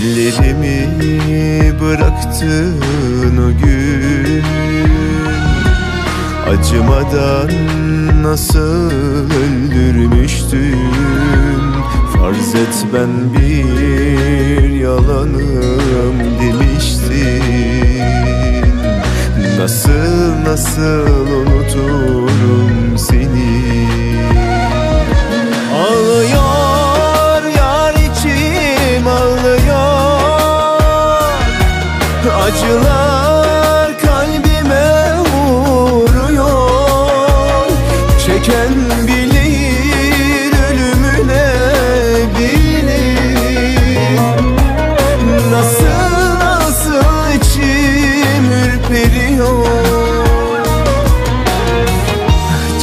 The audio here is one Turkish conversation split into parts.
Ellerimi bıraktın o gün. Acımadan nasıl öldürmüştün? Farz et ben bir yalanım demiştin. Nasıl nasıl Çeken bilir ölümüne bilir? Nasıl nasıl içim ürperiyor?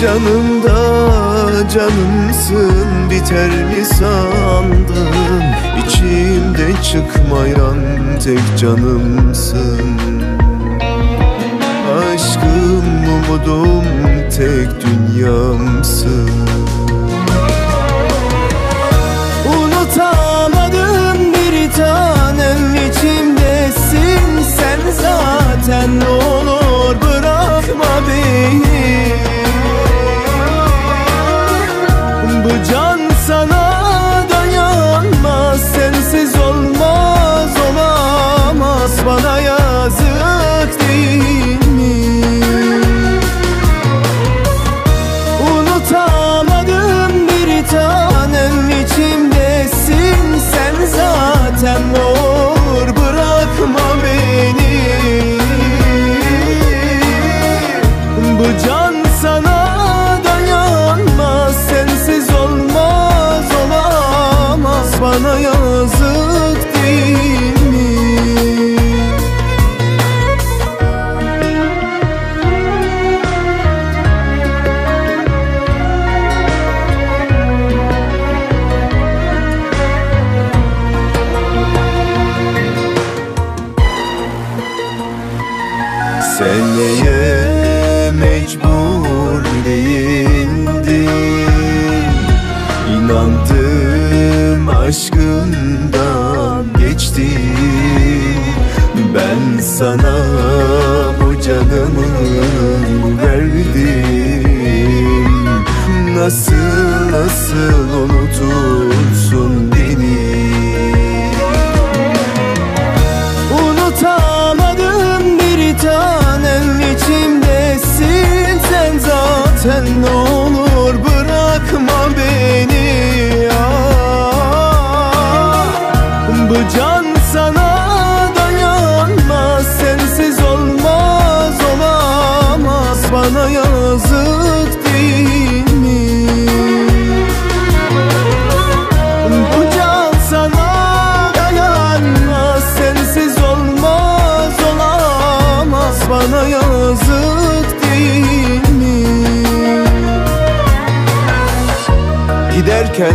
Canımda canımsın biter mi sandın? İçimde çıkmayan tek canımsın. Aşkım umudum tek dünyamsın. Unutamadım bir tanem mecbur değildim. İnandım aşkından geçti Ben sana bu canımı verdim. Nasıl nasıl unutursun zaten Giderken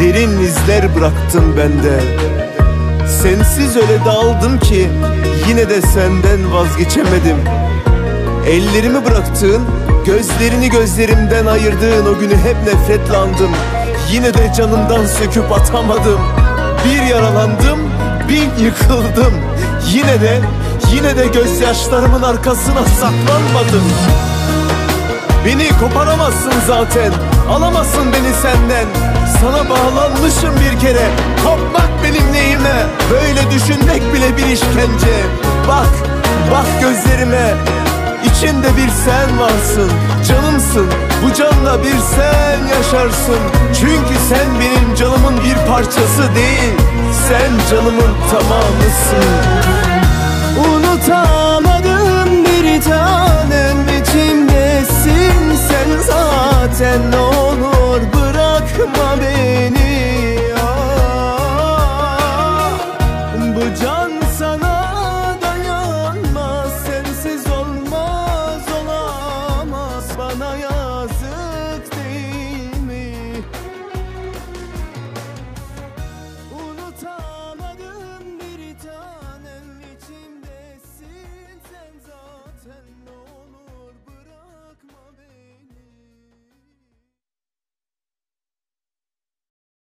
derin izler bıraktın bende Sensiz öyle dağıldım ki Yine de senden vazgeçemedim Ellerimi bıraktığın, gözlerini gözlerimden ayırdığın o günü hep nefretle andım. Yine de canımdan söküp atamadım. Bir yaralandım, bin yıkıldım. Yine de, yine de gözyaşlarımın arkasına saklanmadım. Beni koparamazsın zaten, alamazsın beni senden. Sana bağlanmışım bir kere, kopmak benim neyime? Böyle düşünmek bile bir işkence. Bak, bak gözlerime, İçinde bir sen varsın, canımsın. Bu canla bir sen yaşarsın. Çünkü sen benim canımın bir parçası değil. Sen canımın tamamısın. Unutamadım bir tanem içimdesin Sen zaten. ne 않아야